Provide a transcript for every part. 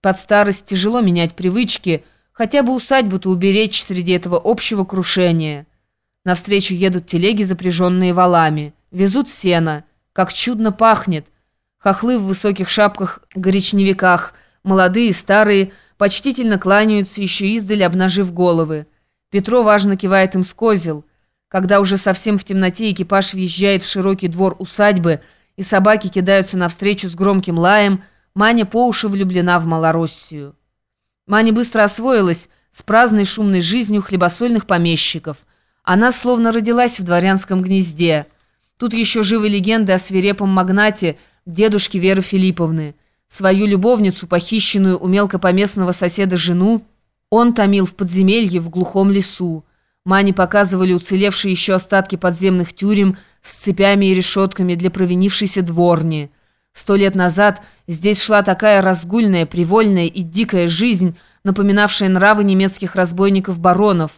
Под старость тяжело менять привычки, хотя бы усадьбу-то уберечь среди этого общего крушения. Навстречу едут телеги, запряженные валами. Везут сено. Как чудно пахнет. Хохлы в высоких шапках-горечневиках, молодые, старые, почтительно кланяются, еще издали, обнажив головы. Петро важно кивает им с козел. Когда уже совсем в темноте экипаж въезжает в широкий двор усадьбы, и собаки кидаются навстречу с громким лаем, Маня по уши влюблена в Малороссию. Маня быстро освоилась с праздной шумной жизнью хлебосольных помещиков. Она словно родилась в дворянском гнезде. Тут еще живы легенды о свирепом магнате, дедушке Веры Филипповны. Свою любовницу, похищенную у мелкопоместного соседа жену, он томил в подземелье в глухом лесу. Мане показывали уцелевшие еще остатки подземных тюрем с цепями и решетками для провинившейся дворни. Сто лет назад здесь шла такая разгульная, привольная и дикая жизнь, напоминавшая нравы немецких разбойников-баронов.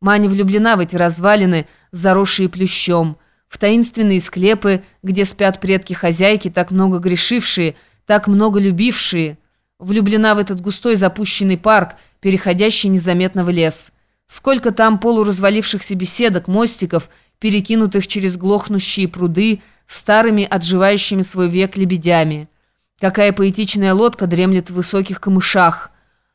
Маня влюблена в эти развалины, заросшие плющом, в таинственные склепы, где спят предки хозяйки, так много грешившие, так много любившие. Влюблена в этот густой запущенный парк, переходящий незаметно в лес. Сколько там полуразвалившихся беседок, мостиков, перекинутых через глохнущие пруды, старыми, отживающими свой век лебедями. Какая поэтичная лодка дремлет в высоких камышах.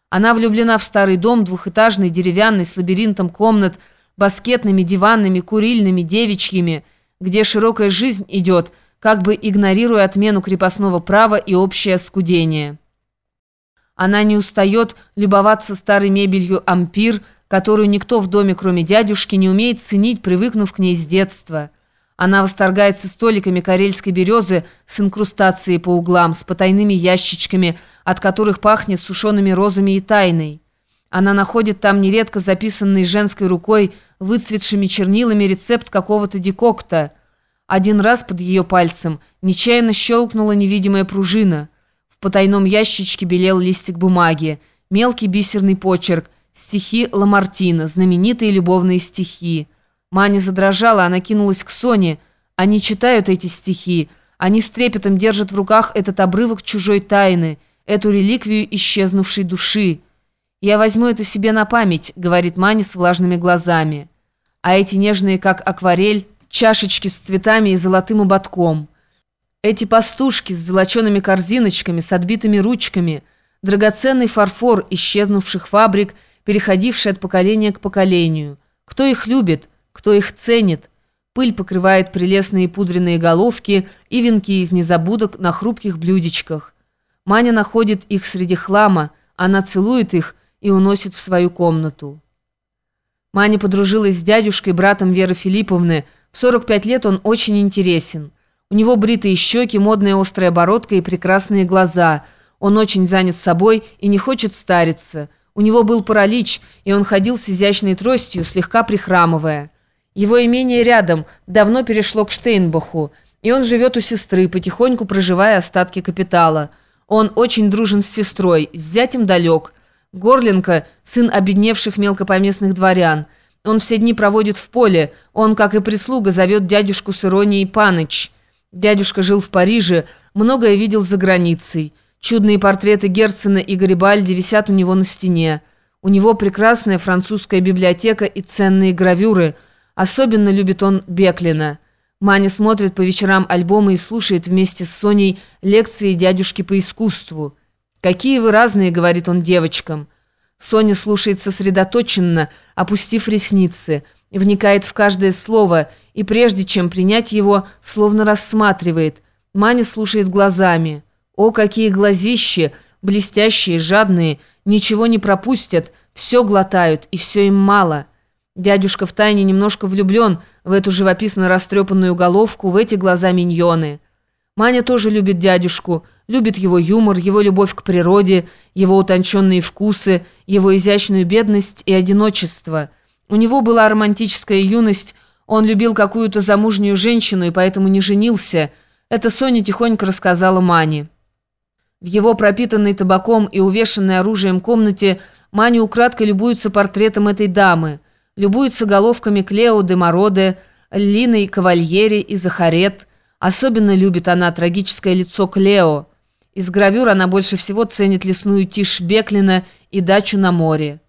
Она влюблена в старый дом, двухэтажный, деревянный, с лабиринтом комнат, баскетными, диванными, курильными, девичьими, где широкая жизнь идет, как бы игнорируя отмену крепостного права и общее оскудение. Она не устает любоваться старой мебелью «Ампир», которую никто в доме, кроме дядюшки, не умеет ценить, привыкнув к ней с детства. Она восторгается столиками карельской березы с инкрустацией по углам, с потайными ящичками, от которых пахнет сушеными розами и тайной. Она находит там нередко записанный женской рукой выцветшими чернилами рецепт какого-то декокта. Один раз под ее пальцем нечаянно щелкнула невидимая пружина. В потайном ящичке белел листик бумаги, мелкий бисерный почерк, Стихи Ламартина, знаменитые любовные стихи. Маня задрожала, она кинулась к Соне. Они читают эти стихи. Они с трепетом держат в руках этот обрывок чужой тайны, эту реликвию исчезнувшей души. «Я возьму это себе на память», — говорит Маня с влажными глазами. А эти нежные, как акварель, чашечки с цветами и золотым ободком. Эти пастушки с золочеными корзиночками, с отбитыми ручками, драгоценный фарфор исчезнувших фабрик — переходившие от поколения к поколению. Кто их любит, кто их ценит. Пыль покрывает прелестные пудренные головки и венки из незабудок на хрупких блюдечках. Маня находит их среди хлама, она целует их и уносит в свою комнату. Маня подружилась с дядюшкой, братом Веры Филипповны. В 45 лет он очень интересен. У него бритые щеки, модная острая бородка и прекрасные глаза. Он очень занят собой и не хочет стариться. У него был паралич, и он ходил с изящной тростью, слегка прихрамывая. Его имение рядом давно перешло к Штейнбаху, и он живет у сестры, потихоньку проживая остатки капитала. Он очень дружен с сестрой, с зятем далек. Горленко – сын обедневших мелкопоместных дворян. Он все дни проводит в поле, он, как и прислуга, зовет дядюшку с иронией Паныч. Дядюшка жил в Париже, многое видел за границей. Чудные портреты Герцена и Гарибальди висят у него на стене. У него прекрасная французская библиотека и ценные гравюры. Особенно любит он Беклина. Маня смотрит по вечерам альбомы и слушает вместе с Соней лекции дядюшки по искусству. «Какие вы разные», — говорит он девочкам. Соня слушает сосредоточенно, опустив ресницы, вникает в каждое слово и, прежде чем принять его, словно рассматривает. Маня слушает глазами. О, какие глазищи, блестящие, жадные, ничего не пропустят, все глотают, и все им мало. Дядюшка втайне немножко влюблен в эту живописно растрепанную головку, в эти глаза миньоны. Маня тоже любит дядюшку, любит его юмор, его любовь к природе, его утонченные вкусы, его изящную бедность и одиночество. У него была романтическая юность, он любил какую-то замужнюю женщину и поэтому не женился. Это Соня тихонько рассказала Мане. В его пропитанной табаком и увешанной оружием комнате Маня украдкой любуется портретом этой дамы, любуется головками Клео де Мороде, Линой Кавальери и Захарет. Особенно любит она трагическое лицо Клео. Из гравюр она больше всего ценит лесную тишь Беклина и дачу на море.